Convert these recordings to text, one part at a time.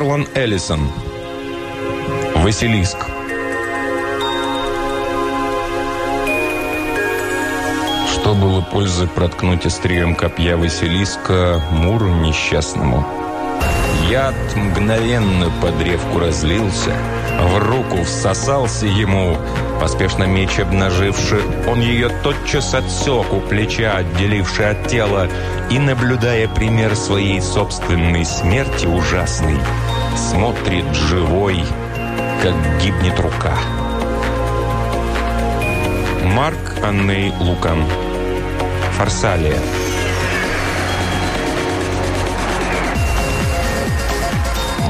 Харлан Эллисон. Василиск. Что было пользы проткнуть острием копья Василиска Муру несчастному? Яд мгновенно по древку разлился, в руку всосался ему. Поспешно меч обнаживший, он ее тотчас отсек у плеча, отделивший от тела, и, наблюдая пример своей собственной смерти ужасной, смотрит живой, как гибнет рука. Марк Анней Лукан Фарсалия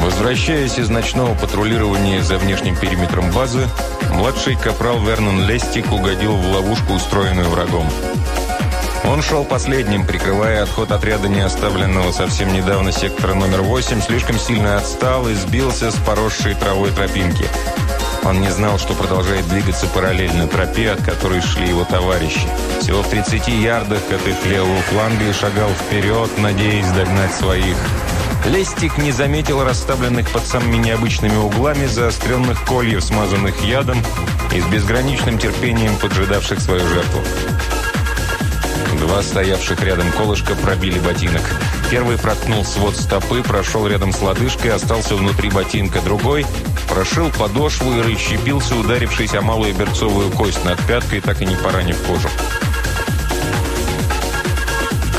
Возвращаясь из ночного патрулирования за внешним периметром базы, младший капрал Вернон Лестик угодил в ловушку, устроенную врагом. Он шел последним, прикрывая отход отряда не оставленного совсем недавно сектора номер 8, слишком сильно отстал и сбился с поросшей травой тропинки. Он не знал, что продолжает двигаться параллельно тропе, от которой шли его товарищи. Всего в 30 ярдах от их левого фланга и шагал вперед, надеясь догнать своих. Лестик не заметил расставленных под самыми необычными углами заостренных кольев, смазанных ядом и с безграничным терпением поджидавших свою жертву. Два стоявших рядом колышка пробили ботинок. Первый проткнул свод стопы, прошел рядом с лодыжкой, остался внутри ботинка. Другой прошил подошву и расщепился, ударившись о малую берцовую кость над пяткой, так и не поранив кожу.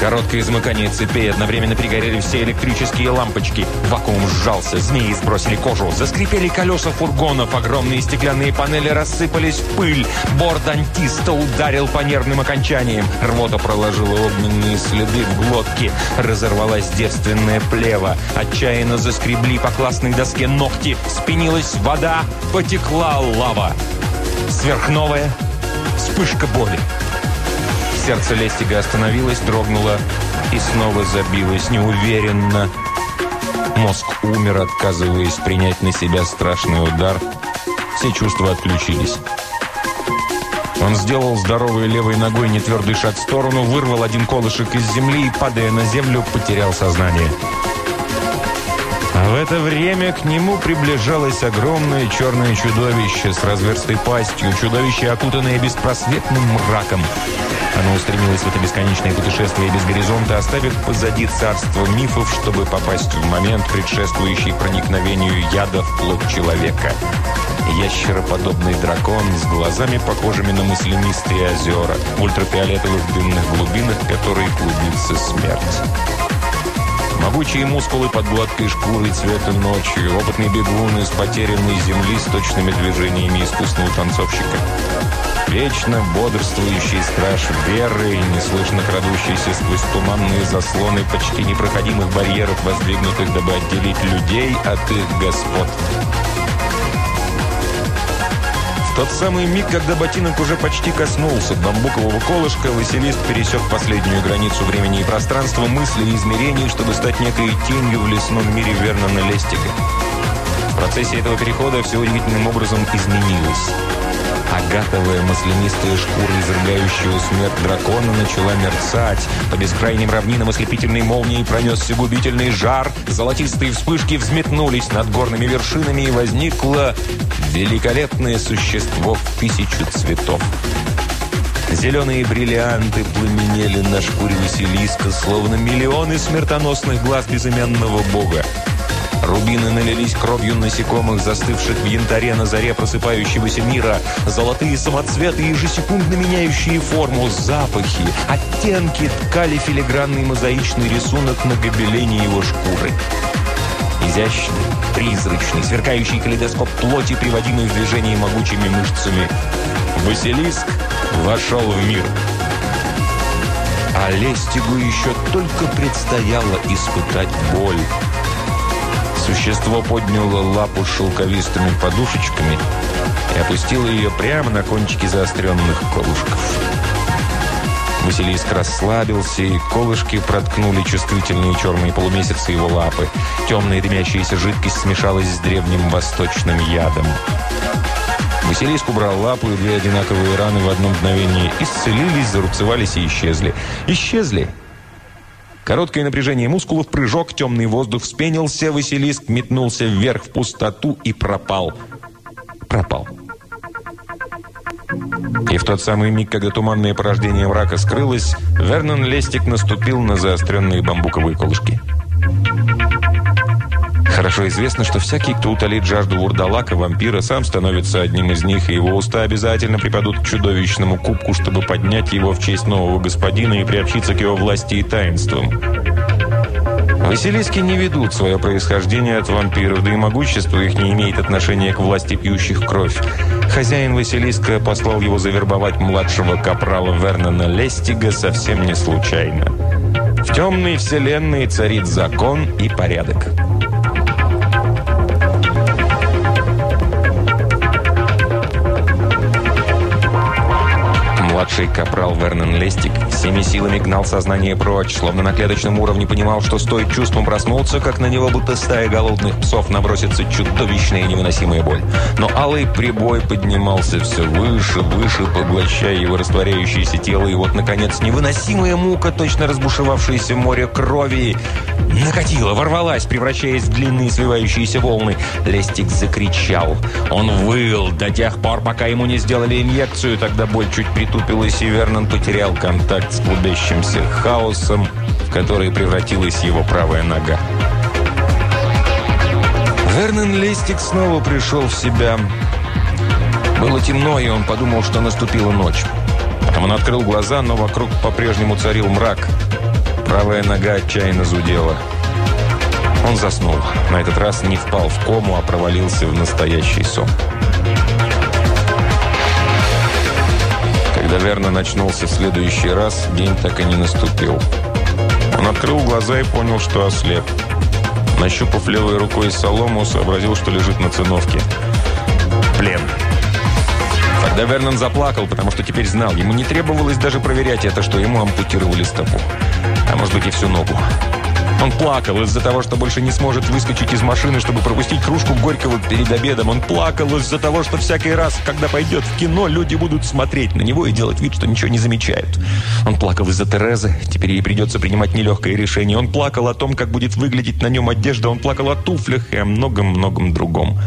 Короткое измыкание цепей, одновременно пригорели все электрические лампочки. Вакуум сжался, змеи сбросили кожу. Заскрипели колеса фургонов, огромные стеклянные панели рассыпались в пыль. Борт антиста ударил по нервным окончаниям. Рвота проложила огненные следы в глотке. Разорвалась девственная плева. Отчаянно заскребли по классной доске ногти. Спинилась вода, потекла лава. Сверхновая вспышка боли. Сердце Лестига остановилось, дрогнуло и снова забилось неуверенно. Мозг умер, отказываясь принять на себя страшный удар. Все чувства отключились. Он сделал здоровой левой ногой нетвердый шаг в сторону, вырвал один колышек из земли и, падая на землю, потерял сознание. В это время к нему приближалось огромное черное чудовище с разверстой пастью, чудовище, окутанное беспросветным мраком. Оно устремилось в это бесконечное путешествие без горизонта, оставив позади царство мифов, чтобы попасть в момент, предшествующий проникновению яда в плоть человека. Ящероподобный дракон с глазами, похожими на маслянистые озера, в ультрафиолетовых дымных глубинах, которой клубится смерть. Могучие мускулы под гладкой шкурой цвета ночи, опытный бегун из потерянной земли с точными движениями искусного танцовщика. Вечно бодрствующий страж веры неслышно крадущийся сквозь туманные заслоны почти непроходимых барьеров, воздвигнутых, дабы отделить людей от их господ. Тот самый миг, когда ботинок уже почти коснулся бамбукового колышка, Василист пересек последнюю границу времени и пространства, мысли и измерений, чтобы стать некой тенью в лесном мире Вернона Лестига. В процессе этого перехода все удивительным образом изменилось. Агатовая маслянистая шкура изрыгающего смерть дракона начала мерцать. По бескрайним равнинам ослепительной молнией пронесся губительный жар. Золотистые вспышки взметнулись над горными вершинами, и возникло великолепное существо в тысячу цветов. Зеленые бриллианты пламенели на шкуре Василиска, словно миллионы смертоносных глаз безымянного бога. Рубины налились кровью насекомых, застывших в янтаре на заре просыпающегося мира. Золотые самоцветы, ежесекундно меняющие форму, запахи, оттенки ткали филигранный мозаичный рисунок на гобелене его шкуры. Изящный, призрачный, сверкающий калейдоскоп плоти, приводимый в движение могучими мышцами. Василиск вошел в мир. А Лестигу еще только предстояло испытать боль. Существо подняло лапу с шелковистыми подушечками и опустило ее прямо на кончики заостренных колышков. Василиск расслабился, и колышки проткнули чувствительные черные полумесяцы его лапы. Темная дымящаяся жидкость смешалась с древним восточным ядом. Василиск убрал лапу, и две одинаковые раны в одно мгновение исцелились, зарубцевались и исчезли. Исчезли, Короткое напряжение мускулов, прыжок, темный воздух вспенился, Василиск метнулся вверх в пустоту и пропал. Пропал. И в тот самый миг, когда туманное порождение мрака скрылось, Вернон Лестик наступил на заостренные бамбуковые колышки. Хорошо известно, что всякий, кто утолит жажду вурдалака, вампира, сам становится одним из них, и его уста обязательно припадут к чудовищному кубку, чтобы поднять его в честь нового господина и приобщиться к его власти и таинствам. Василиски не ведут свое происхождение от вампиров, да и могущество их не имеет отношения к власти пьющих кровь. Хозяин Василиска послал его завербовать младшего капрала Вернона Лестига совсем не случайно. В темной вселенной царит закон и порядок. Младший капрал Вернон Лестик всеми силами гнал сознание прочь, словно на клеточном уровне понимал, что стоит чувством проснуться, как на него будто стая голодных псов набросится чудовищная и невыносимая боль. Но алый прибой поднимался все выше, выше, поглощая его растворяющееся тело, и вот, наконец, невыносимая мука, точно разбушевавшееся море крови, накатила, ворвалась, превращаясь в длинные свивающиеся волны. Лестик закричал. Он выл до тех пор, пока ему не сделали инъекцию, тогда боль чуть притупила насупилась, и Вернон потерял контакт с клубящимся хаосом, в который превратилась его правая нога. Вернон Лестик снова пришел в себя. Было темно, и он подумал, что наступила ночь. Потом он открыл глаза, но вокруг по-прежнему царил мрак. Правая нога отчаянно зудела. Он заснул. На этот раз не впал в кому, а провалился в настоящий сон. Когда Верно начнулся в следующий раз, день так и не наступил. Он открыл глаза и понял, что ослеп. Нащупав левой рукой солому, сообразил, что лежит на циновке. Плен. Тогда Вернон заплакал, потому что теперь знал, ему не требовалось даже проверять это, что ему ампутировали стопу. А может быть и всю ногу. Он плакал из-за того, что больше не сможет выскочить из машины, чтобы пропустить кружку Горького перед обедом. Он плакал из-за того, что всякий раз, когда пойдет в кино, люди будут смотреть на него и делать вид, что ничего не замечают. Он плакал из-за Терезы. Теперь ей придется принимать нелегкое решение. Он плакал о том, как будет выглядеть на нем одежда. Он плакал о туфлях и о многом-многом другом.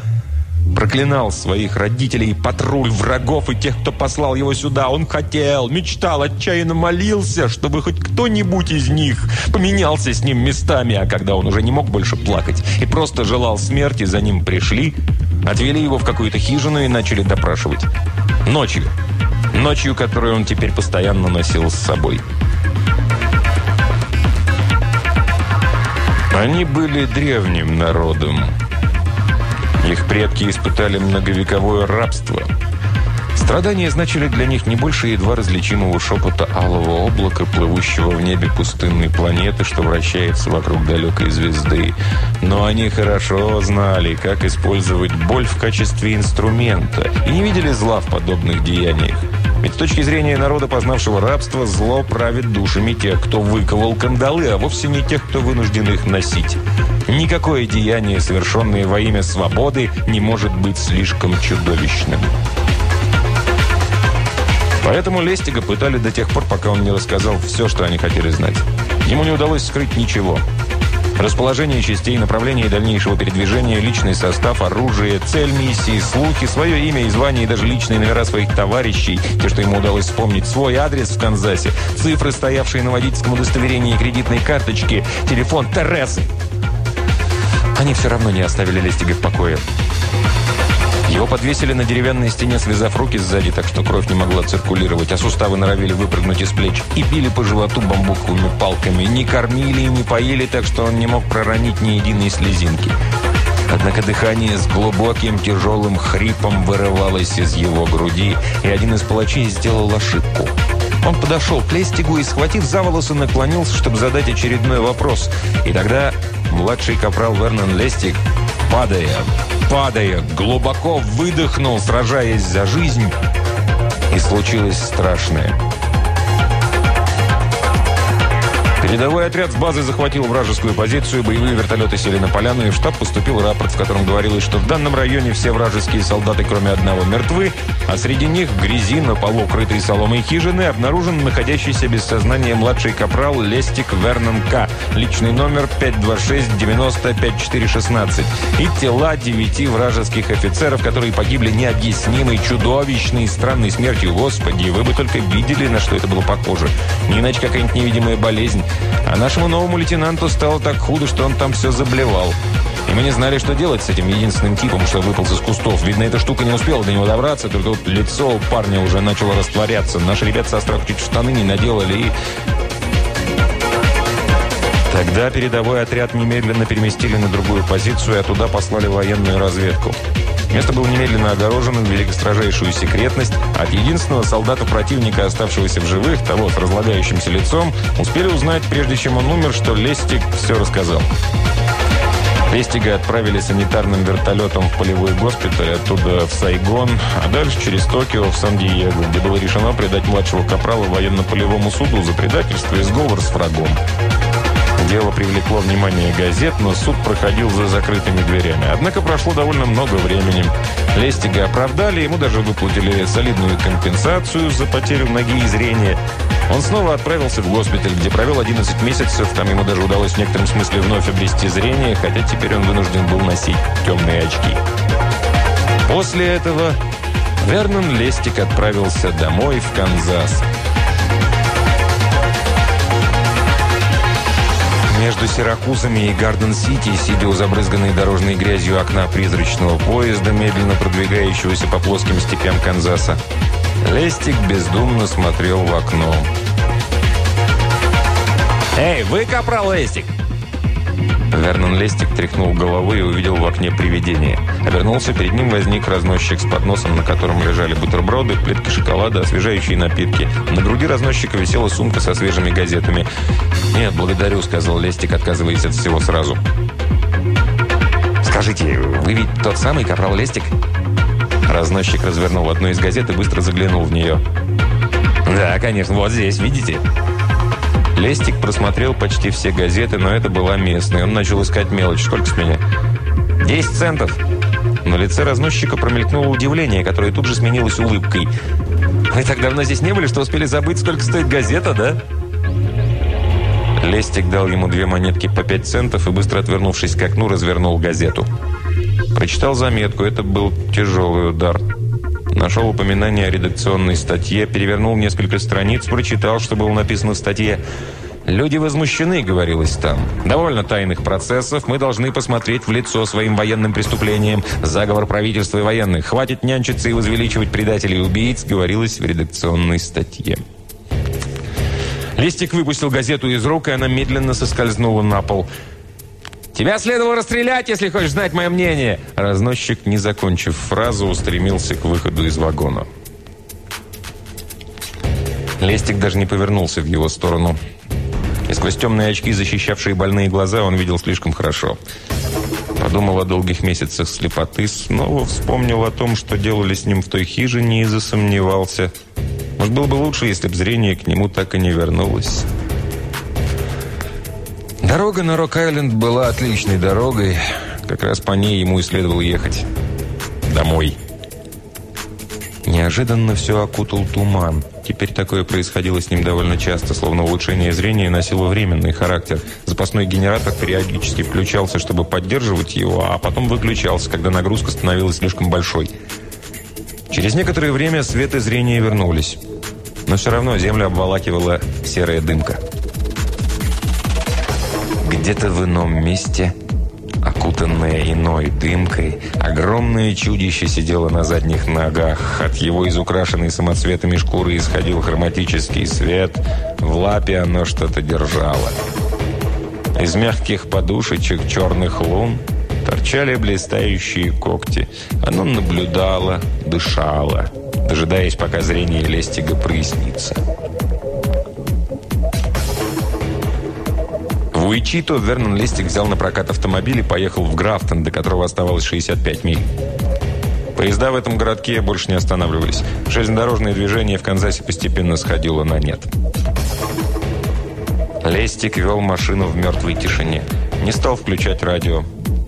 Проклинал своих родителей, патруль врагов и тех, кто послал его сюда. Он хотел, мечтал, отчаянно молился, чтобы хоть кто-нибудь из них поменялся с ним местами. А когда он уже не мог больше плакать и просто желал смерти, за ним пришли, отвели его в какую-то хижину и начали допрашивать. Ночью. Ночью, которую он теперь постоянно носил с собой. Они были древним народом. Их предки испытали многовековое рабство. Страдания значили для них не больше едва различимого шепота алого облака, плывущего в небе пустынной планеты, что вращается вокруг далекой звезды. Но они хорошо знали, как использовать боль в качестве инструмента и не видели зла в подобных деяниях. Ведь с точки зрения народа, познавшего рабство, зло правит душами тех, кто выковал кандалы, а вовсе не тех, кто вынужден их носить. Никакое деяние, совершенное во имя свободы, не может быть слишком чудовищным. Поэтому Лестига пытали до тех пор, пока он не рассказал все, что они хотели знать. Ему не удалось скрыть ничего. Расположение частей, направление дальнейшего передвижения, личный состав, оружие, цель миссии, слухи, свое имя и звание и даже личные номера своих товарищей, те, что ему удалось вспомнить, свой адрес в Канзасе, цифры, стоявшие на водительском удостоверении и кредитной карточке, телефон Терезы. Они все равно не оставили Лестига в покое. Его подвесили на деревянной стене, связав руки сзади, так что кровь не могла циркулировать, а суставы норовили выпрыгнуть из плеч. И били по животу бамбуковыми палками. Не кормили и не поили, так что он не мог проронить ни единой слезинки. Однако дыхание с глубоким тяжелым хрипом вырывалось из его груди, и один из палачей сделал ошибку. Он подошел к Лестигу и, схватив за волосы, наклонился, чтобы задать очередной вопрос. И тогда младший капрал Вернон Лестиг, падая, падая, глубоко выдохнул, сражаясь за жизнь, и случилось страшное. Передовой отряд с базы захватил вражескую позицию, боевые вертолеты сели на поляну, и в штаб поступил рапорт, в котором говорилось, что в данном районе все вражеские солдаты, кроме одного, мертвы, а среди них в грязи на полу, крытой соломой хижины, обнаружен находящийся без сознания младший капрал Лестик Вернон К., личный номер 526-90-5416, и тела девяти вражеских офицеров, которые погибли необъяснимой, чудовищной, странной смертью. Господи, вы бы только видели, на что это было похоже. Не иначе какая-нибудь невидимая болезнь. А нашему новому лейтенанту стало так худо, что он там все заблевал. И мы не знали, что делать с этим единственным типом, что выполз из кустов. Видно, эта штука не успела до него добраться, только вот лицо у парня уже начало растворяться. Наши ребята со страху чуть штаны не наделали и... Тогда передовой отряд немедленно переместили на другую позицию, а туда послали военную разведку. Место было немедленно огорожено, ввели строжайшую секретность. От единственного солдата противника, оставшегося в живых, того с разлагающимся лицом, успели узнать, прежде чем он умер, что Лестик все рассказал. Лестига отправили санитарным вертолетом в полевой госпиталь, оттуда в Сайгон, а дальше через Токио в Сан-Диего, где было решено предать младшего капрала военно-полевому суду за предательство и сговор с врагом. Дело привлекло внимание газет, но суд проходил за закрытыми дверями. Однако прошло довольно много времени. Лестига оправдали, ему даже выплатили солидную компенсацию за потерю ноги и зрения. Он снова отправился в госпиталь, где провел 11 месяцев. Там ему даже удалось в некотором смысле вновь обрести зрение, хотя теперь он вынужден был носить темные очки. После этого Вернон Лестик отправился домой в Канзас. Между Сиракузами и Гарден-Сити, сидя у забрызганной дорожной грязью окна призрачного поезда, медленно продвигающегося по плоским степям Канзаса, Лестик бездумно смотрел в окно. «Эй, вы капрал Лестик!» Вернон Лестик тряхнул головой и увидел в окне привидение. Обернулся, перед ним возник разносчик с подносом, на котором лежали бутерброды, плитка шоколада, освежающие напитки. На груди разносчика висела сумка со свежими газетами. «Нет, благодарю», — сказал Лестик, отказываясь от всего сразу. «Скажите, вы ведь тот самый капрал Лестик?» Разносчик развернул одну из газет и быстро заглянул в нее. «Да, конечно, вот здесь, видите?» Лестик просмотрел почти все газеты, но это была местная. Он начал искать мелочь. Сколько с меня? «Десять центов!» На лице разносчика промелькнуло удивление, которое тут же сменилось улыбкой. «Вы так давно здесь не были, что успели забыть, сколько стоит газета, да?» Лестик дал ему две монетки по пять центов и, быстро отвернувшись к окну, развернул газету. Прочитал заметку. Это был тяжелый удар. Нашел упоминание о редакционной статье, перевернул несколько страниц, прочитал, что было написано в статье. «Люди возмущены», — говорилось там. «Довольно тайных процессов. Мы должны посмотреть в лицо своим военным преступлениям. Заговор правительства и военных. Хватит нянчиться и возвеличивать предателей и убийц», — говорилось в редакционной статье. Листик выпустил газету из рук, и она медленно соскользнула на пол. «Тебя следовало расстрелять, если хочешь знать мое мнение!» Разносчик, не закончив фразу, устремился к выходу из вагона. Лестик даже не повернулся в его сторону. И сквозь темные очки, защищавшие больные глаза, он видел слишком хорошо. Подумал о долгих месяцах слепоты, снова вспомнил о том, что делали с ним в той хижине и засомневался. Может, было бы лучше, если бы зрение к нему так и не вернулось. Дорога на Рок-Айленд была отличной дорогой. Как раз по ней ему и следовало ехать. Домой. Неожиданно все окутал туман. Теперь такое происходило с ним довольно часто, словно улучшение зрения носило временный характер. Запасной генератор периодически включался, чтобы поддерживать его, а потом выключался, когда нагрузка становилась слишком большой. Через некоторое время свет и зрение вернулись. Но все равно землю обволакивала серая дымка. Где-то в ином месте, окутанное иной дымкой, огромное чудище сидело на задних ногах. От его изукрашенной самоцветами шкуры исходил хроматический свет. В лапе оно что-то держало. Из мягких подушечек черных лун торчали блистающие когти. Оно наблюдало, дышало, дожидаясь, пока зрение Лестига прояснится. В Уичито Вернон Листик взял на прокат автомобиль и поехал в Графтон, до которого оставалось 65 миль. Поезда в этом городке больше не останавливались. Железнодорожное движение в Канзасе постепенно сходило на нет. Лестик вел машину в мертвой тишине. Не стал включать радио.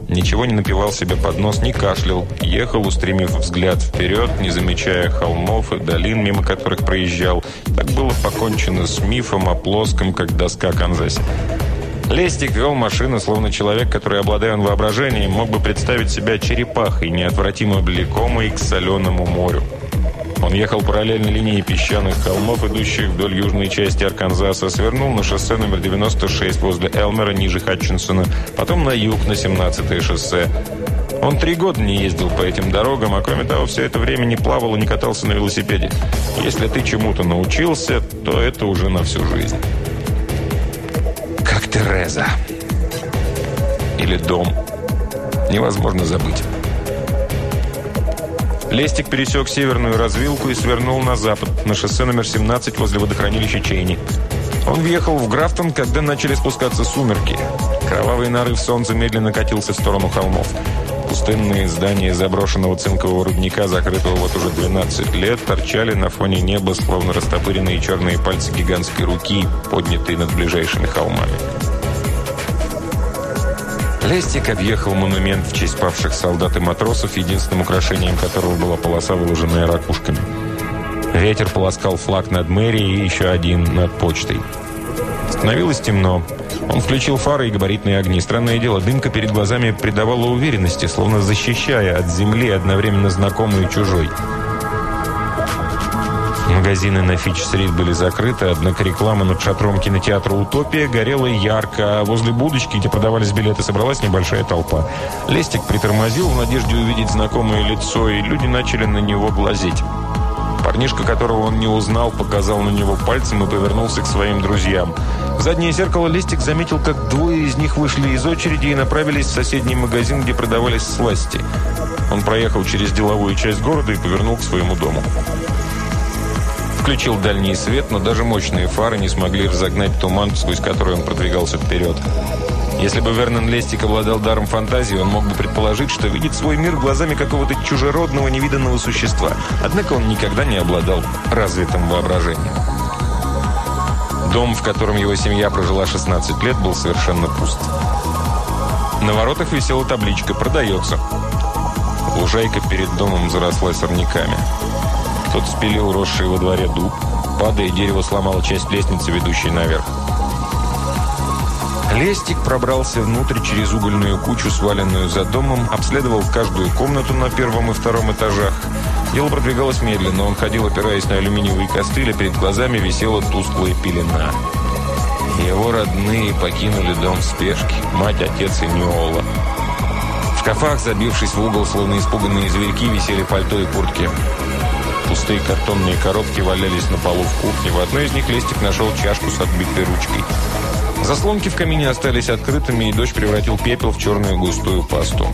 Ничего не напивал себе под нос, не кашлял. Ехал, устремив взгляд вперед, не замечая холмов и долин, мимо которых проезжал. Так было покончено с мифом о плоском, как доска Канзасе. Лестик вел машину, словно человек, который, обладая воображением, мог бы представить себя черепахой, неотвратимо влекомой к соленому морю. Он ехал параллельно линии песчаных холмов, идущих вдоль южной части Арканзаса, свернул на шоссе номер 96 возле Элмера, ниже Хатчинсона, потом на юг, на 17-е шоссе. Он три года не ездил по этим дорогам, а кроме того, все это время не плавал и не катался на велосипеде. Если ты чему-то научился, то это уже на всю жизнь. Тереза. Или дом. Невозможно забыть. Лестик пересек северную развилку и свернул на запад, на шоссе номер 17 возле водохранилища Чейни. Он въехал в Графтон, когда начали спускаться сумерки. Кровавый нарыв солнца медленно катился в сторону холмов. Пустынные здания заброшенного цинкового рудника, закрытого вот уже 12 лет, торчали на фоне неба, словно растопыренные черные пальцы гигантской руки, поднятые над ближайшими холмами. Лестик объехал монумент в честь павших солдат и матросов, единственным украшением которого была полоса, выложенная ракушками. Ветер полоскал флаг над мэрией и еще один над почтой. Становилось темно. Он включил фары и габаритные огни. Странное дело, дымка перед глазами придавала уверенности, словно защищая от земли одновременно знакомую и чужой. Магазины на Фич-стрит были закрыты, однако реклама над шатром кинотеатра «Утопия» горела ярко, а возле будочки, где продавались билеты, собралась небольшая толпа. Лестик притормозил в надежде увидеть знакомое лицо, и люди начали на него глазеть. Парнишка, которого он не узнал, показал на него пальцем и повернулся к своим друзьям. В заднее зеркало Лестик заметил, как двое из них вышли из очереди и направились в соседний магазин, где продавались сласти. Он проехал через деловую часть города и повернул к своему дому. Включил дальний свет, но даже мощные фары не смогли разогнать туман, сквозь который он продвигался вперед. Если бы Вернон Лестик обладал даром фантазии, он мог бы предположить, что видит свой мир глазами какого-то чужеродного, невиданного существа. Однако он никогда не обладал развитым воображением. Дом, в котором его семья прожила 16 лет, был совершенно пуст. На воротах висела табличка «Продается». Лужайка перед домом заросла сорняками. Тот спилил росший во дворе дуб. Падая, дерево сломало часть лестницы, ведущей наверх. Лестик пробрался внутрь через угольную кучу, сваленную за домом, обследовал каждую комнату на первом и втором этажах. Дело продвигалось медленно, он ходил, опираясь на алюминиевые костыли, перед глазами висела тусклая пелена. Его родные покинули дом в спешке, мать, отец и Неола. В шкафах, забившись в угол, словно испуганные зверьки, висели пальто и куртки. Пустые картонные коробки валялись на полу в кухне. В одной из них Лестик нашел чашку с отбитой ручкой. Заслонки в камине остались открытыми, и дождь превратил пепел в черную густую пасту.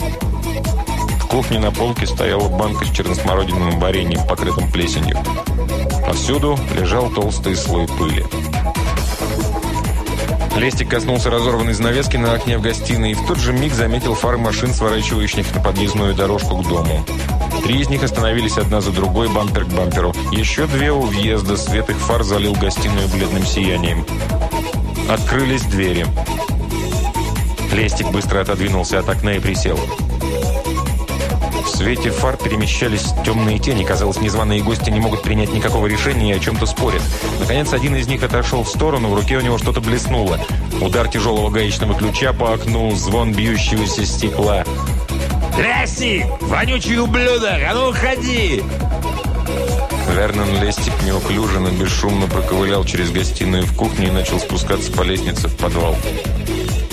В кухне на полке стояла банка с черносмородиновым вареньем, покрытым плесенью. Повсюду лежал толстый слой пыли. Лестик коснулся разорванной занавески на окне в гостиной и в тот же миг заметил фары машин, сворачивающих на подъездную дорожку к дому. Три из них остановились одна за другой, бампер к бамперу. Еще две у въезда. Свет их фар залил гостиную бледным сиянием. Открылись двери. Лестик быстро отодвинулся от окна и присел. В свете фар перемещались темные тени. Казалось, незваные гости не могут принять никакого решения и о чем-то спорят. Наконец, один из них отошел в сторону, в руке у него что-то блеснуло. Удар тяжелого гаечного ключа по окну, звон бьющегося стекла – «Тряси! Вонючий ублюдок! А ну, уходи!» Вернон Лестик неуклюже, но бесшумно проковылял через гостиную в кухню и начал спускаться по лестнице в подвал.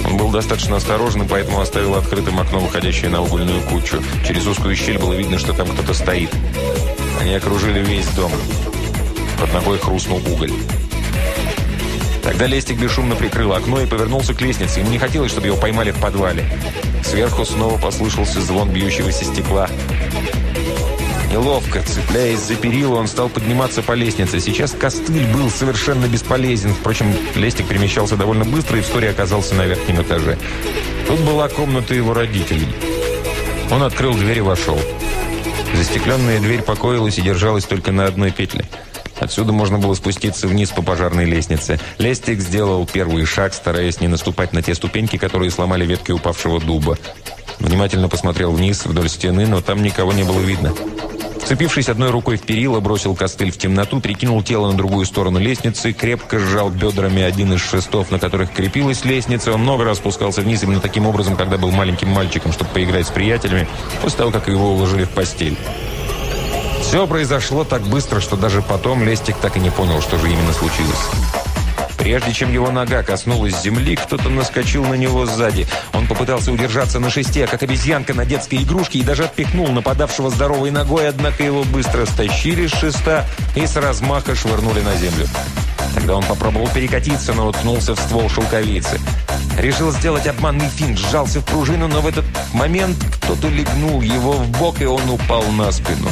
Он был достаточно осторожен, поэтому оставил открытым окно, выходящее на угольную кучу. Через узкую щель было видно, что там кто-то стоит. Они окружили весь дом. Под ногой хрустнул уголь. Тогда Лестик бесшумно прикрыл окно и повернулся к лестнице. Ему не хотелось, чтобы его поймали в подвале. Сверху снова послышался звон бьющегося стекла. Неловко, цепляясь за перила, он стал подниматься по лестнице. Сейчас костыль был совершенно бесполезен. Впрочем, лестик перемещался довольно быстро и вскоре оказался на верхнем этаже. Тут была комната его родителей. Он открыл дверь и вошел. Застекленная дверь покоилась и держалась только на одной петле. Отсюда можно было спуститься вниз по пожарной лестнице. Лестик сделал первый шаг, стараясь не наступать на те ступеньки, которые сломали ветки упавшего дуба. Внимательно посмотрел вниз вдоль стены, но там никого не было видно. Вцепившись одной рукой в перила, бросил костыль в темноту, перекинул тело на другую сторону лестницы, крепко сжал бедрами один из шестов, на которых крепилась лестница. Он много раз спускался вниз именно таким образом, когда был маленьким мальчиком, чтобы поиграть с приятелями, после того, как его уложили в постель. Все произошло так быстро, что даже потом Лестик так и не понял, что же именно случилось. Прежде чем его нога коснулась земли, кто-то наскочил на него сзади. Он попытался удержаться на шесте, как обезьянка на детской игрушке, и даже отпихнул нападавшего здоровой ногой, однако его быстро стащили с шеста и с размаха швырнули на землю. Тогда он попробовал перекатиться, но уткнулся в ствол шелковицы. Решил сделать обманный финт, сжался в пружину, но в этот момент кто-то легнул его в бок, и он упал на спину.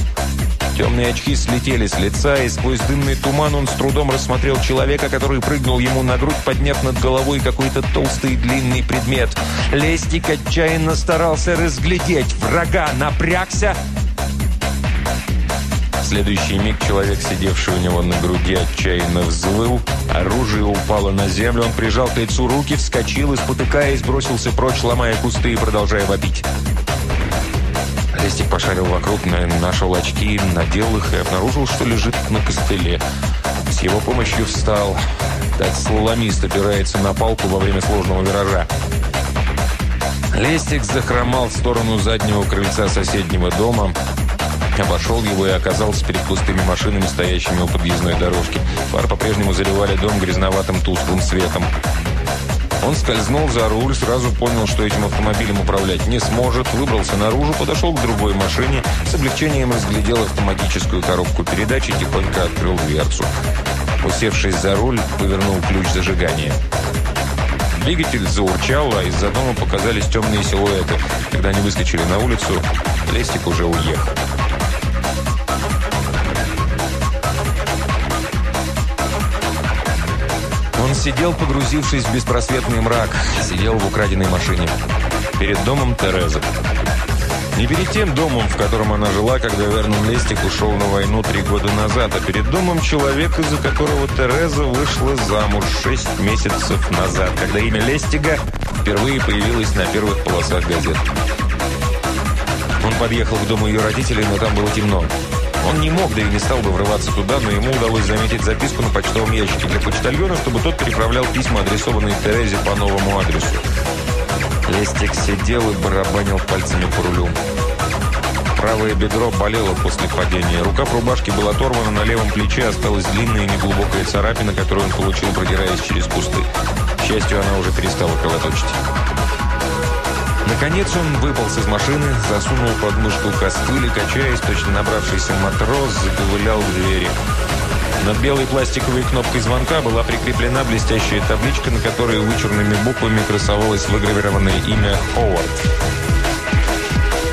Темные очки слетели с лица, и сквозь дымный туман он с трудом рассмотрел человека, который прыгнул ему на грудь, подняв над головой какой-то толстый длинный предмет. Лестик отчаянно старался разглядеть врага, напрягся. В следующий миг человек, сидевший у него на груди, отчаянно взвыл. Оружие упало на землю, он прижал к лицу руки, вскочил и, спотыкаясь, бросился прочь, ломая кусты и продолжая вопить. Лестик пошарил вокруг, нашел очки, надел их и обнаружил, что лежит на костыле. С его помощью встал. Так слаломист опирается на палку во время сложного виража. Лестик захромал в сторону заднего крыльца соседнего дома, обошел его и оказался перед пустыми машинами, стоящими у подъездной дорожки. Фар по-прежнему заливали дом грязноватым тусклым светом. Он скользнул за руль, сразу понял, что этим автомобилем управлять не сможет, выбрался наружу, подошел к другой машине, с облегчением разглядел автоматическую коробку передач и тихонько открыл дверцу. Усевшись за руль, повернул ключ зажигания. Двигатель заурчал, а из-за дома показались темные силуэты. Когда они выскочили на улицу, Лестик уже уехал. Он сидел, погрузившись в беспросветный мрак. Сидел в украденной машине. Перед домом Терезы. Не перед тем домом, в котором она жила, когда Вернон Лестик ушел на войну три года назад, а перед домом человека, за которого Тереза вышла замуж шесть месяцев назад, когда имя Лестига впервые появилось на первых полосах газет. Он подъехал к дому ее родителей, но там было темно. Он не мог, да и не стал бы врываться туда, но ему удалось заметить записку на почтовом ящике для почтальона, чтобы тот переправлял письма, адресованные Терезе по новому адресу. Лестик сидел и барабанил пальцами по рулю. Правое бедро болело после падения. Рукав рубашки была оторвана, на левом плече осталась длинная и неглубокая царапина, которую он получил, продираясь через кусты. К счастью, она уже перестала кровоточить. Наконец он выполз из машины, засунул под мышку костыль и, качаясь, точно набравшийся матрос, заковылял к двери. Над белой пластиковой кнопкой звонка была прикреплена блестящая табличка, на которой вычурными буквами красовалось выгравированное имя Ховард.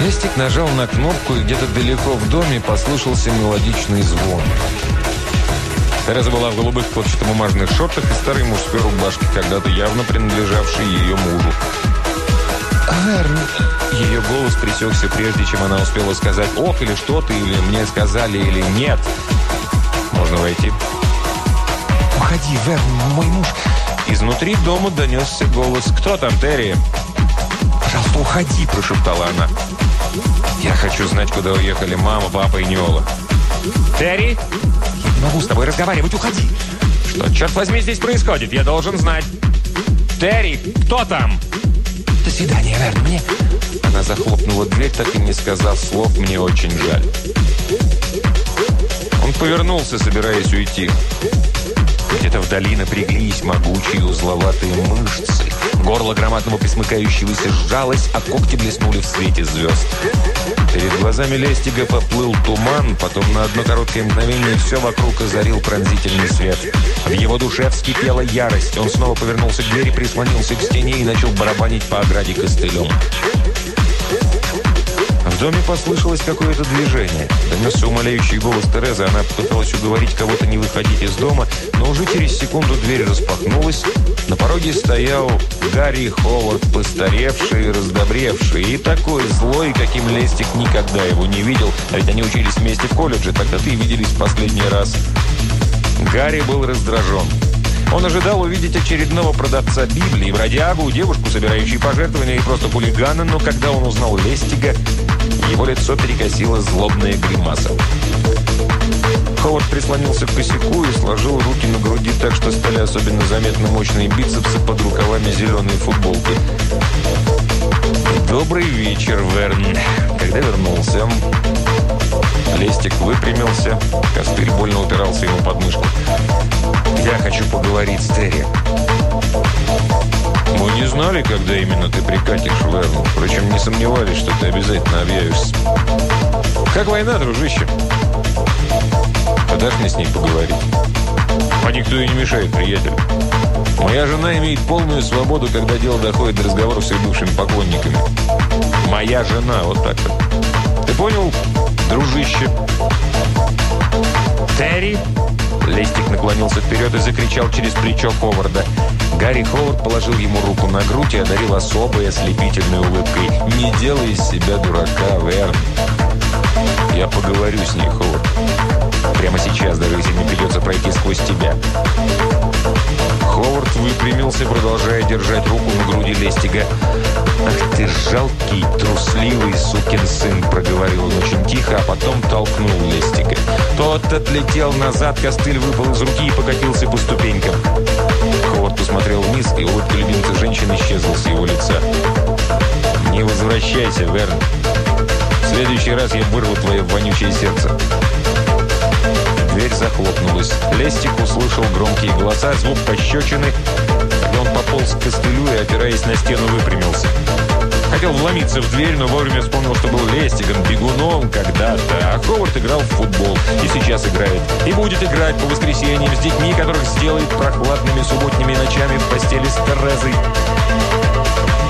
Лестик нажал на кнопку, и где-то далеко в доме послышался мелодичный звон. Тереза была в голубых хлопчатобумажных шортах и старой мужской рубашке, когда-то явно принадлежавшей ее мужу. «Верн!» Ее голос пресекся, прежде чем она успела сказать «Ох» или «Что ты?» или «Мне сказали» или «Нет». «Можно войти?» «Уходи, Верн, мой муж!» Изнутри дома донесся голос «Кто там, Терри?» «Пожалуйста, уходи!» – прошептала она. «Я хочу знать, куда уехали мама, папа и Неола». «Терри?» «Я не могу с тобой разговаривать, уходи!» «Что, черт возьми, здесь происходит? Я должен знать!» «Терри, кто там?» «До свидания, Верн, мне...» Она захлопнула дверь, так и не сказав слов «мне очень жаль». Он повернулся, собираясь уйти. Где-то вдали напряглись могучие узловатые мышцы. Горло громадного присмыкающегося сжалось, а когти блеснули в свете звезд. Перед глазами Лестига поплыл туман, потом на одно короткое мгновение все вокруг озарил пронзительный свет. В его душе вскипела ярость. Он снова повернулся к двери, прислонился к стене и начал барабанить по ограде костылем. В доме послышалось какое-то движение. Донесся умоляющий голос Терезы. Она пыталась уговорить кого-то не выходить из дома, но уже через секунду дверь распахнулась. На пороге стоял Гарри Ховард, постаревший и раздобревший, и такой злой, каким Лестик никогда его не видел, а ведь они учились вместе в колледже, тогда ты виделись в последний раз. Гарри был раздражен. Он ожидал увидеть очередного продавца Библии, бродягу, девушку, собирающую пожертвования и просто хулигана, но когда он узнал Лестига, его лицо перекосило злобная гримаса. Ховард прислонился к косяку и сложил руки на груди так, что стали особенно заметны мощные бицепсы под рукавами зеленой футболки. «Добрый вечер, Верн!» Когда вернулся, Лестик выпрямился, костыль больно упирался ему под мышку. «Я хочу поговорить с Терри». «Мы не знали, когда именно ты прикатишь, Верн. Впрочем, не сомневались, что ты обязательно объявишься». «Как война, дружище?» «Подашь мне с ней поговорить?» «А никто и не мешает, приятель». Моя жена имеет полную свободу, когда дело доходит до разговоров с ее бывшими поклонниками. Моя жена, вот так-то. Ты понял, дружище? Терри? Лестик наклонился вперед и закричал через плечо Ховарда. Гарри Ховард положил ему руку на грудь и одарил особой ослепительной улыбкой. «Не делай из себя дурака, Верн!» «Я поговорю с ней, Ховард. Прямо сейчас, даже если не придется пройти сквозь тебя». Ховард выпрямился, продолжая держать руку на груди Лестига. «Ах ты жалкий, трусливый сукин сын!» – проговорил он очень тихо, а потом толкнул Лестига. Тот отлетел назад, костыль выпал из руки и покатился по ступенькам. Ховард посмотрел вниз, и улыбка любимца женщины исчезла с его лица. «Не возвращайся, Верн. В следующий раз я вырву твое вонючее сердце». Дверь захлопнулась. Лестик услышал громкие голоса, звук пощечины. Когда он пополз к костылю и, опираясь на стену, выпрямился. Хотел вломиться в дверь, но вовремя вспомнил, что был Лестигом, бегуном когда-то. А Ховард играл в футбол и сейчас играет. И будет играть по воскресеньям с детьми, которых сделает прохладными субботними ночами в постели с Терезой.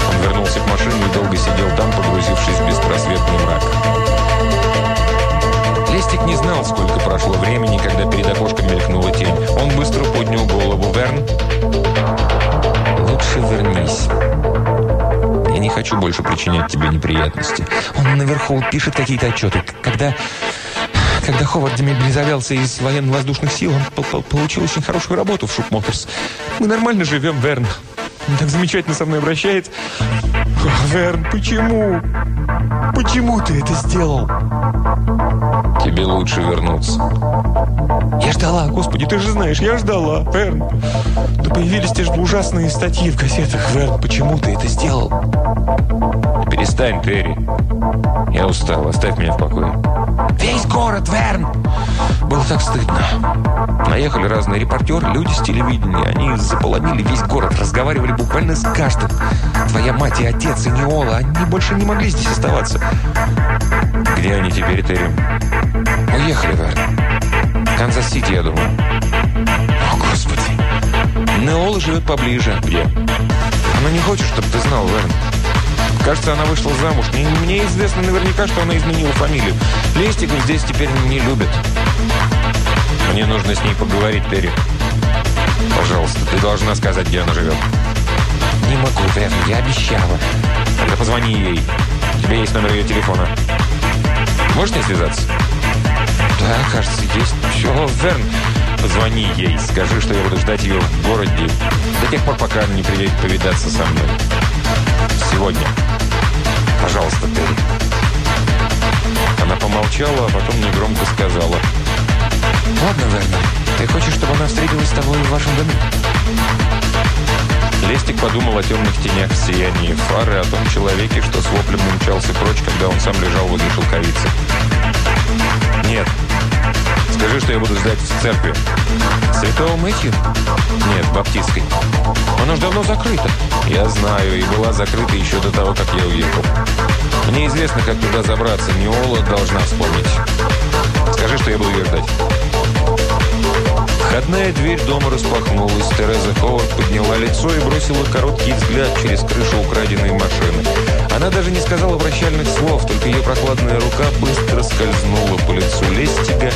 Он вернулся к машине и долго сидел там, погрузившись в беспросветный мрак. Лестик не знал, сколько прошло времени, когда перед окошком мелькнула тень. Он быстро поднял голову. «Верн?» «Лучше вернись. Я не хочу больше причинять тебе неприятности. Он наверху пишет какие-то отчеты. Когда...» Когда Ховард демобилизовался из военно-воздушных сил, он получил очень хорошую работу в Шупмоторс. Мы нормально живем, Верн. Он так замечательно со мной обращается. Верн, почему? Почему ты это сделал? Тебе лучше вернуться. Я ждала, господи, ты же знаешь, я ждала, Верн. Да появились те же ужасные статьи в газетах, Верн. Почему ты это сделал? Перестань, Терри. Я устал, оставь меня в покое. Весь город, Верн! Было так стыдно. Наехали разные репортеры, люди с телевидения. Они заполонили весь город, разговаривали буквально с каждым. Твоя мать и отец, и Неола, они больше не могли здесь оставаться. Где они теперь, Терри? Уехали, Верн. Канзас-Сити, я думаю. О, Господи. Неола живет поближе. Где? Она не хочет, чтобы ты знал, Верн. Кажется, она вышла замуж. Мне, известно наверняка, что она изменила фамилию. Лестиков здесь теперь не любят. Мне нужно с ней поговорить, Терри. Пожалуйста, ты должна сказать, где она живет. Не могу, Верн, я обещала. Тогда позвони ей. У тебя есть номер ее телефона. Можешь с ней связаться? Да, кажется, есть. Все, Верн, позвони ей. Скажи, что я буду ждать ее в городе до тех пор, пока она не приедет повидаться со мной. Сегодня. Пожалуйста, Терри. Она помолчала, а потом негромко сказала. Ладно, Вернер, ты хочешь, чтобы она встретилась с тобой в вашем доме? Лестик подумал о темных тенях в сиянии фары, о том человеке, что с воплем умчался прочь, когда он сам лежал возле шелковицы. «Нет. Скажи, что я буду ждать в церкви». «Святого Мэтью?» «Нет, баптистской». «Она же давно закрыта». «Я знаю, и была закрыта еще до того, как я уехал. Мне известно, как туда забраться. Неола должна вспомнить. Скажи, что я буду ее ждать». Входная дверь дома распахнулась. Тереза Ховард подняла лицо и бросила короткий взгляд через крышу украденной машины. Она даже не сказала прощальных слов, только ее прохладная рука быстро скользнула по лицу Лестига,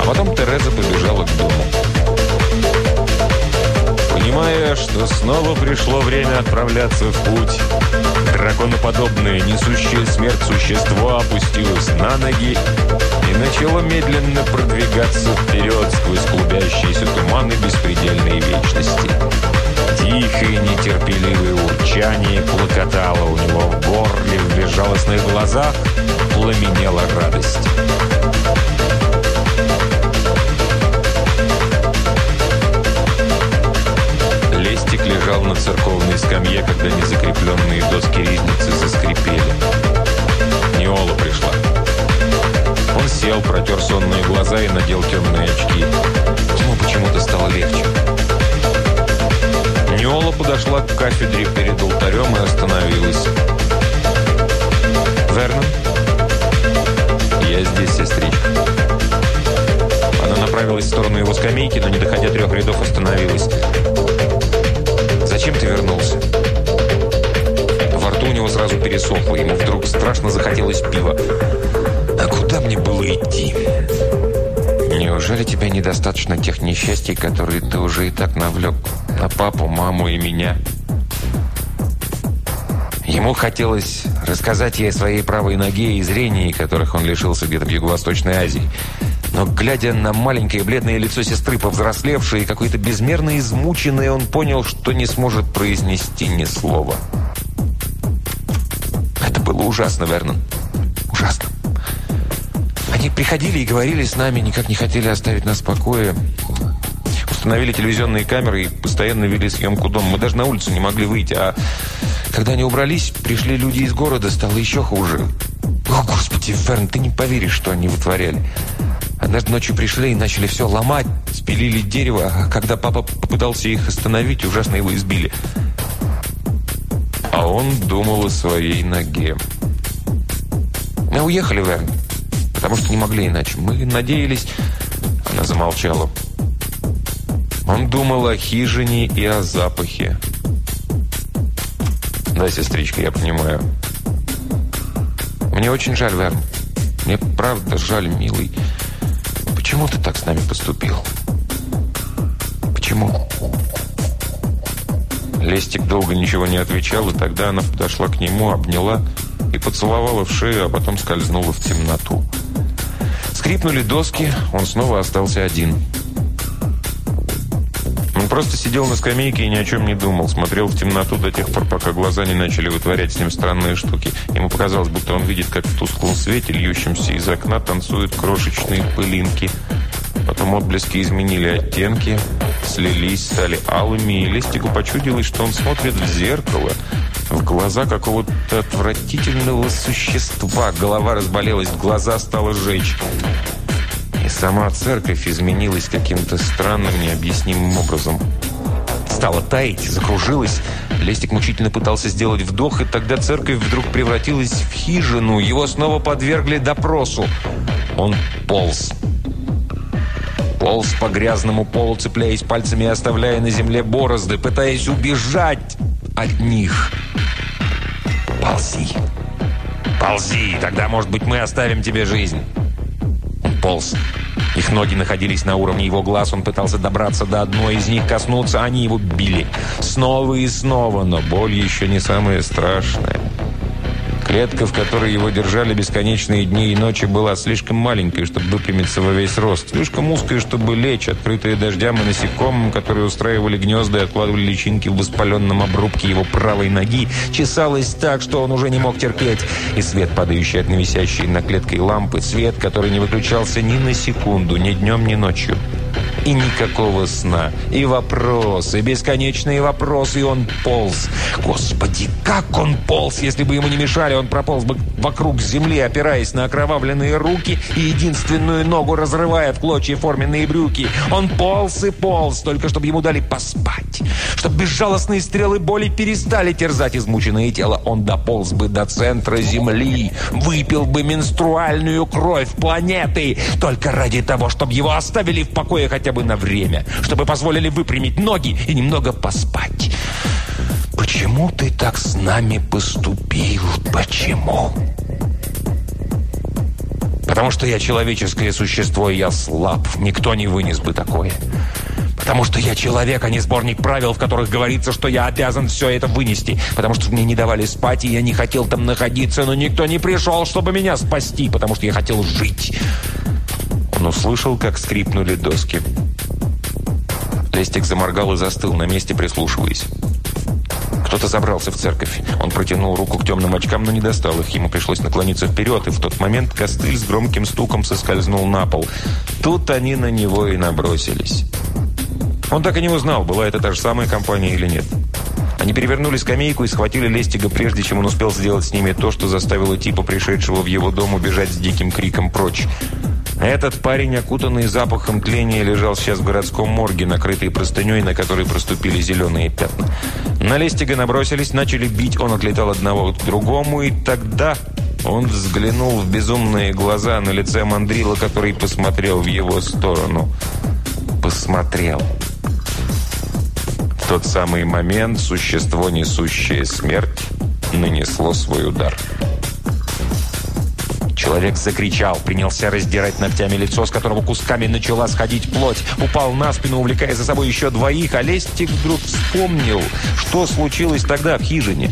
а потом Тереза побежала к дому. Понимая, что снова пришло время отправляться в путь, драконоподобное, несущее смерть существо опустилось на ноги и начало медленно продвигаться вперед сквозь клубящиеся туманы беспредельной вечности. Тихое, нетерпеливое урчание клокотало у него в горле, в безжалостных глазах пламенела радость. На церковной скамье, когда незакрепленные доски ризницы заскрипели. Неола пришла. Он сел, протер сонные глаза и надел темные очки. Ему почему-то стало легче. Неола подошла к кафедре перед алтарем и остановилась. «Вернон?» «Я здесь, сестричка». Она направилась в сторону его скамейки, но, не доходя трех рядов, остановилась. «Зачем ты вернулся?» Во рту у него сразу пересохло. Ему вдруг страшно захотелось пива. «А куда мне было идти?» «Неужели тебе недостаточно тех несчастий, которые ты уже и так навлек на папу, маму и меня?» Ему хотелось рассказать ей о своей правой ноге и зрении, которых он лишился где-то в Юго-Восточной Азии. Но, глядя на маленькое бледное лицо сестры, повзрослевшее и какое-то безмерно измученное, он понял, что не сможет произнести ни слова. Это было ужасно, Вернон. Ужасно. Они приходили и говорили с нами, никак не хотели оставить нас в покое. Установили телевизионные камеры и постоянно вели съемку дома. Мы даже на улицу не могли выйти. А когда они убрались, пришли люди из города, стало еще хуже. О, Господи, Ферн, ты не поверишь, что они вытворяли. Однажды ночью пришли и начали все ломать, спилили дерево, а когда папа попытался их остановить, ужасно его избили. А он думал о своей ноге. Мы уехали, Верн, потому что не могли иначе. Мы надеялись... Она замолчала. Он думал о хижине и о запахе. Да, сестричка, я понимаю. Мне очень жаль, Верн. Мне правда жаль, милый. Почему ты так с нами поступил? Почему? Лестик долго ничего не отвечал, и тогда она подошла к нему, обняла и поцеловала в шею, а потом скользнула в темноту. Скрипнули доски, он снова остался один. Просто сидел на скамейке и ни о чем не думал. Смотрел в темноту до тех пор, пока глаза не начали вытворять с ним странные штуки. Ему показалось, будто он видит, как в тусклом свете, льющемся из окна, танцуют крошечные пылинки. Потом отблески изменили оттенки, слились, стали алыми, и Лестику почудилось, что он смотрит в зеркало, в глаза какого-то отвратительного существа. Голова разболелась, глаза стало жечь. Сама церковь изменилась каким-то странным, необъяснимым образом. Стала таять, закружилась. Лестик мучительно пытался сделать вдох, и тогда церковь вдруг превратилась в хижину. Его снова подвергли допросу. Он полз. Полз по грязному полу, цепляясь пальцами и оставляя на земле борозды, пытаясь убежать от них. «Ползи! Ползи! Тогда, может быть, мы оставим тебе жизнь!» Полз. Их ноги находились на уровне его глаз. Он пытался добраться до одной из них, коснуться. Они его били. Снова и снова, но боль еще не самая страшная. Клетка, в которой его держали бесконечные дни и ночи, была слишком маленькой, чтобы выпрямиться во весь рост. Слишком узкая, чтобы лечь, открытая дождям и насекомым, которые устраивали гнезда и откладывали личинки в воспаленном обрубке его правой ноги, чесалась так, что он уже не мог терпеть. И свет, падающий от нависящей на клеткой лампы, свет, который не выключался ни на секунду, ни днем, ни ночью. И никакого сна. И вопросы, бесконечные вопросы, и он полз. Господи, как он полз, если бы ему не мешали, он прополз бы вокруг земли, опираясь на окровавленные руки и единственную ногу разрывая в клочья форменные брюки. Он полз и полз, только чтобы ему дали поспать. Чтобы безжалостные стрелы боли перестали терзать измученное тело. Он дополз бы до центра земли, выпил бы менструальную кровь планеты, только ради того, чтобы его оставили в покое хотя бы на время, чтобы позволили выпрямить ноги и немного поспать. Почему ты так с нами поступил? Почему? Потому что я человеческое существо, и я слаб. Никто не вынес бы такое. Потому что я человек, а не сборник правил, в которых говорится, что я обязан все это вынести. Потому что мне не давали спать, и я не хотел там находиться, но никто не пришел, чтобы меня спасти, потому что я хотел жить. Он услышал, как скрипнули доски. Лестик заморгал и застыл на месте, прислушиваясь. Кто-то забрался в церковь. Он протянул руку к темным очкам, но не достал их. Ему пришлось наклониться вперед, и в тот момент костыль с громким стуком соскользнул на пол. Тут они на него и набросились. Он так и не узнал, была это та же самая компания или нет. Они перевернули скамейку и схватили Лестига, прежде чем он успел сделать с ними то, что заставило типа, пришедшего в его дом, убежать с диким криком прочь. Этот парень, окутанный запахом тления, лежал сейчас в городском морге, накрытый простыней, на которой проступили зеленые пятна. На Лестига набросились, начали бить, он отлетал одного к другому, и тогда он взглянул в безумные глаза на лице Мандрила, который посмотрел в его сторону. Посмотрел тот самый момент существо, несущее смерть, нанесло свой удар. Человек закричал, принялся раздирать ногтями лицо, с которого кусками начала сходить плоть. Упал на спину, увлекая за собой еще двоих, а Лестик вдруг вспомнил, что случилось тогда в хижине.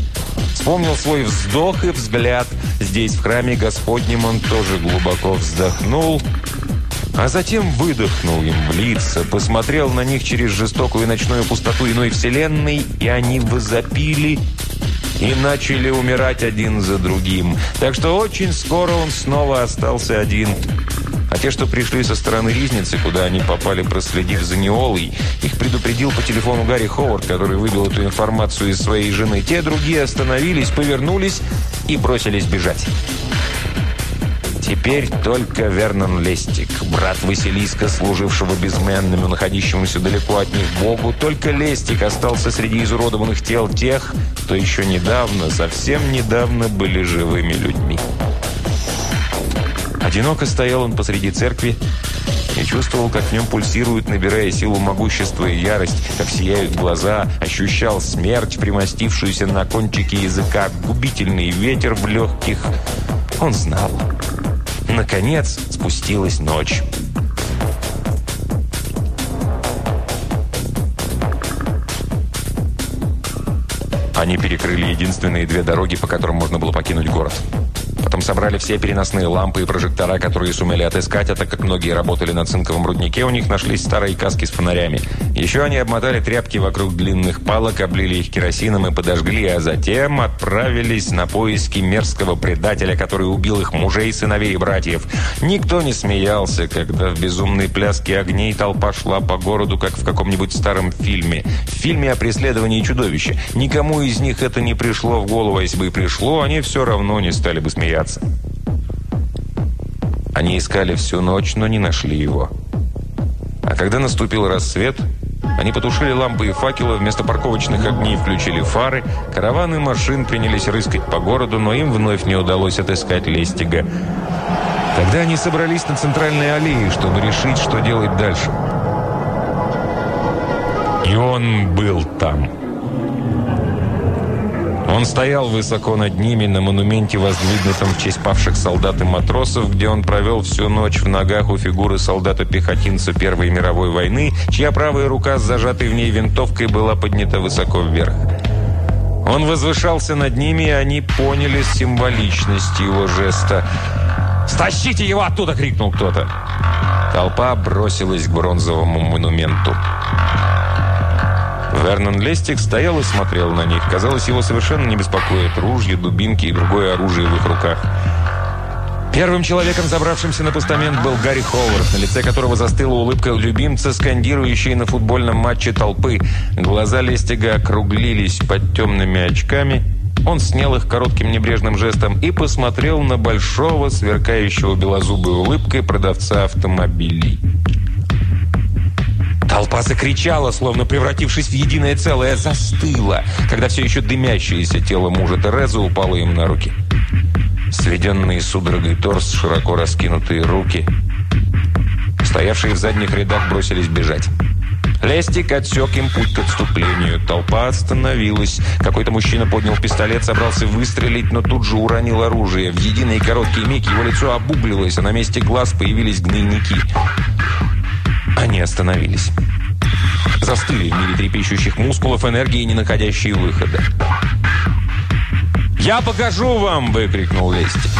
Вспомнил свой вздох и взгляд. Здесь, в храме Господнем, он тоже глубоко вздохнул – а затем выдохнул им в лица, посмотрел на них через жестокую ночную пустоту иной вселенной, и они возопили и начали умирать один за другим. Так что очень скоро он снова остался один. А те, что пришли со стороны Ризницы, куда они попали, проследив за Неолой, их предупредил по телефону Гарри Ховард, который выбил эту информацию из своей жены. Те другие остановились, повернулись и бросились бежать. Теперь только Вернон Лестик, брат Василиска, служившего безменным и находящемуся далеко от них Богу, только Лестик остался среди изуродованных тел тех, кто еще недавно, совсем недавно были живыми людьми. Одиноко стоял он посреди церкви и чувствовал, как в нем пульсирует, набирая силу могущества и ярость, как сияют глаза, ощущал смерть, примостившуюся на кончике языка, губительный ветер в легких. Он знал. Наконец спустилась ночь. Они перекрыли единственные две дороги, по которым можно было покинуть город. Потом собрали все переносные лампы и прожектора, которые сумели отыскать, а так как многие работали на цинковом руднике, у них нашлись старые каски с фонарями. Еще они обмотали тряпки вокруг длинных палок, облили их керосином и подожгли, а затем отправились на поиски мерзкого предателя, который убил их мужей, сыновей и братьев. Никто не смеялся, когда в безумной пляске огней толпа шла по городу, как в каком-нибудь старом фильме. В фильме о преследовании чудовища. Никому из них это не пришло в голову, а если бы и пришло, они все равно не стали бы смеяться смеяться. Они искали всю ночь, но не нашли его. А когда наступил рассвет, они потушили лампы и факелы, вместо парковочных огней включили фары, караваны машин принялись рыскать по городу, но им вновь не удалось отыскать Лестига. Тогда они собрались на центральной аллее, чтобы решить, что делать дальше. И он был там. Он стоял высоко над ними на монументе, воздвигнутом в честь павших солдат и матросов, где он провел всю ночь в ногах у фигуры солдата-пехотинца Первой мировой войны, чья правая рука с зажатой в ней винтовкой была поднята высоко вверх. Он возвышался над ними, и они поняли символичность его жеста. «Стащите его оттуда!» — крикнул кто-то. Толпа бросилась к бронзовому монументу. Вернон Лестик стоял и смотрел на них. Казалось, его совершенно не беспокоит ружья, дубинки и другое оружие в их руках. Первым человеком, забравшимся на постамент, был Гарри Ховард, на лице которого застыла улыбка любимца, скандирующей на футбольном матче толпы. Глаза Лестига округлились под темными очками. Он снял их коротким небрежным жестом и посмотрел на большого, сверкающего белозубой улыбкой продавца автомобилей. Толпа закричала, словно превратившись в единое целое, застыла, когда все еще дымящееся тело мужа Терезы упало им на руки. Сведенный судорогой торс, широко раскинутые руки. Стоявшие в задних рядах бросились бежать. Лестик отсек им путь к отступлению. Толпа остановилась. Какой-то мужчина поднял пистолет, собрался выстрелить, но тут же уронил оружие. В единый короткий миг его лицо обуглилось, а на месте глаз появились гнойники. Они остановились. Застыли в мире трепещущих мускулов, энергии, не находящие выхода. «Я покажу вам!» – выкрикнул Лести.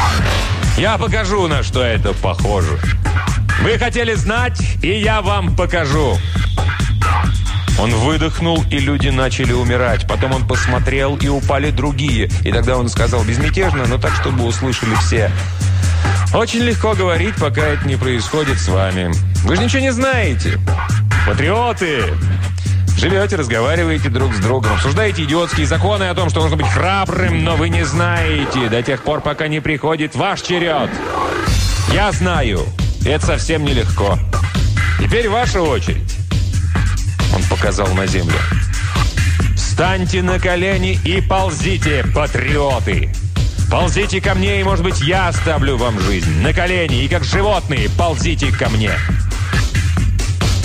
«Я покажу, на что это похоже! Вы хотели знать, и я вам покажу!» Он выдохнул, и люди начали умирать. Потом он посмотрел, и упали другие. И тогда он сказал безмятежно, но так, чтобы услышали все. «Очень легко говорить, пока это не происходит с вами. Вы же ничего не знаете. Патриоты! Живете, разговариваете друг с другом, обсуждаете идиотские законы о том, что нужно быть храбрым, но вы не знаете до тех пор, пока не приходит ваш черед. Я знаю, это совсем нелегко. Теперь ваша очередь. Он показал на землю. «Встаньте на колени и ползите, патриоты! Ползите ко мне, и, может быть, я оставлю вам жизнь. На колени, и как животные, ползите ко мне!»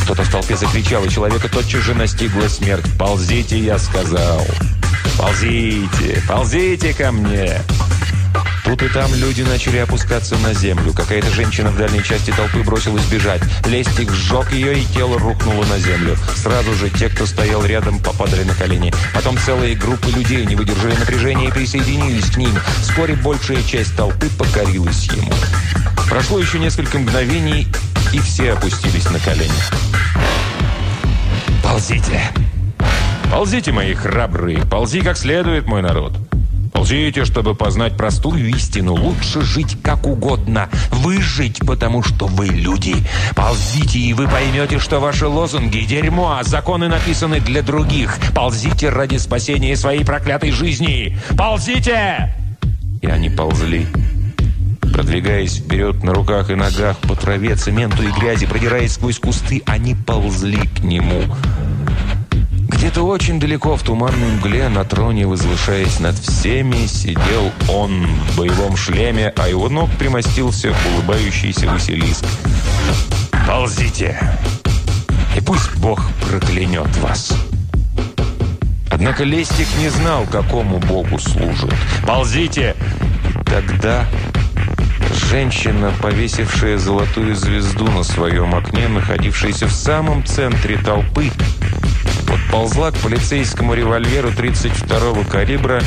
Кто-то в толпе закричал, и человека тотчас же настигла смерть. «Ползите!» я сказал. «Ползите! Ползите ко мне!» Тут и там люди начали опускаться на землю. Какая-то женщина в дальней части толпы бросилась бежать. Лестик сжег ее, и тело рухнуло на землю. Сразу же те, кто стоял рядом, попадали на колени. Потом целые группы людей не выдержали напряжения и присоединились к ним. Вскоре большая часть толпы покорилась ему. Прошло еще несколько мгновений, и все опустились на колени. «Ползите! Ползите, мои храбрые! Ползи как следует, мой народ!» Ползите, чтобы познать простую истину. Лучше жить как угодно. Выжить, потому что вы люди. Ползите, и вы поймете, что ваши лозунги – дерьмо, а законы написаны для других. Ползите ради спасения своей проклятой жизни. Ползите! И они ползли. Продвигаясь вперед на руках и ногах по траве, цементу и грязи, продираясь сквозь кусты, они ползли к нему. Где-то очень далеко в туманной мгле на троне, возвышаясь над всеми, сидел он в боевом шлеме, а его ног примостился улыбающийся Василиск. «Ползите! И пусть Бог проклянет вас!» Однако Лестик не знал, какому Богу служит. «Ползите!» И тогда женщина, повесившая золотую звезду на своем окне, находившаяся в самом центре толпы, подползла к полицейскому револьверу 32-го калибра,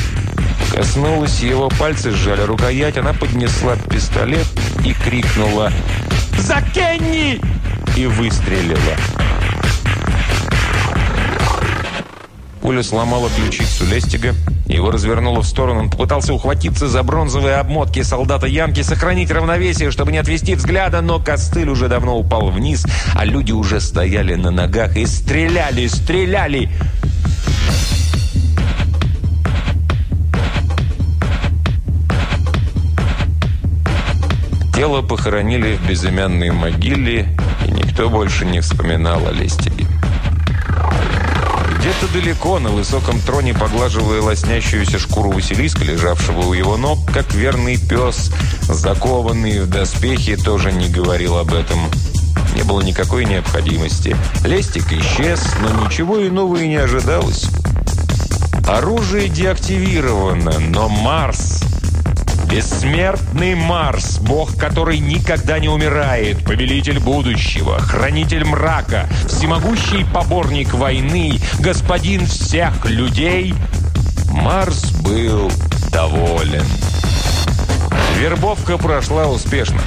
коснулась его, пальцы сжали рукоять, она поднесла пистолет и крикнула «За Кенни!» и выстрелила. Пуля сломала ключицу Лестига, его развернуло в сторону. Он попытался ухватиться за бронзовые обмотки солдата Янки, сохранить равновесие, чтобы не отвести взгляда, но костыль уже давно упал вниз, а люди уже стояли на ногах и стреляли, стреляли. Тело похоронили в безымянной могиле, и никто больше не вспоминал о Лестиге. Где-то далеко, на высоком троне, поглаживая лоснящуюся шкуру Василиска, лежавшего у его ног, как верный пес, закованный в доспехи, тоже не говорил об этом. Не было никакой необходимости. Лестик исчез, но ничего иного и не ожидалось. Оружие деактивировано, но Марс Бессмертный Марс, бог, который никогда не умирает, повелитель будущего, хранитель мрака, всемогущий поборник войны, господин всех людей, Марс был доволен. Вербовка прошла успешно.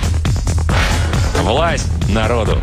Власть народу.